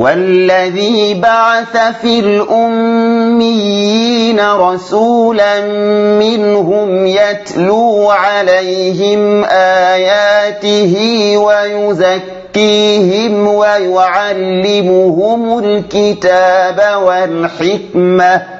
هو الذي بعث في الأميين رسولا منهم يتلو عليهم آياته ويزكيهم ويعلمهم الكتاب والحكمة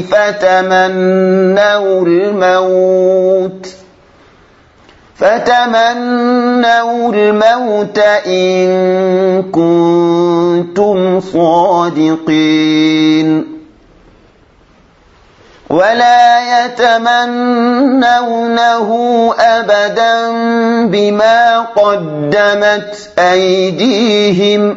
فتمنوا الموت. فتمنوا الموت إن كنتم صادقين. ولا يتمنونه أبدا بما قدمت أيديهم.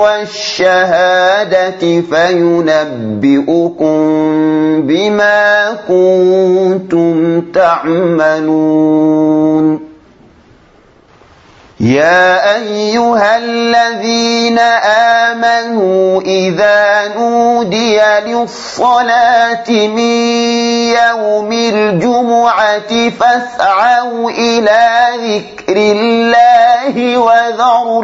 والشهادة فينبئكم بما كنتم تعملون. يا أيها الذين آمنوا إذا نودي للصلاة من يوم الجمعة فاسعوا إلى ذكر الله وذروا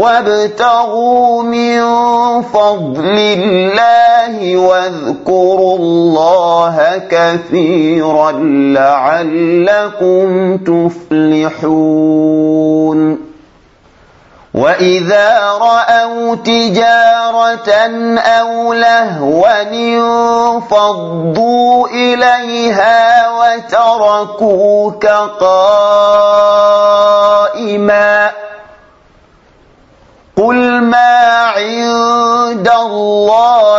وابتغوا من فضل الله واذكروا الله كثيرا لعلكم تفلحون. وإذا رأوا تجارة أو لهوا انفضوا إليها وتركوك قائما.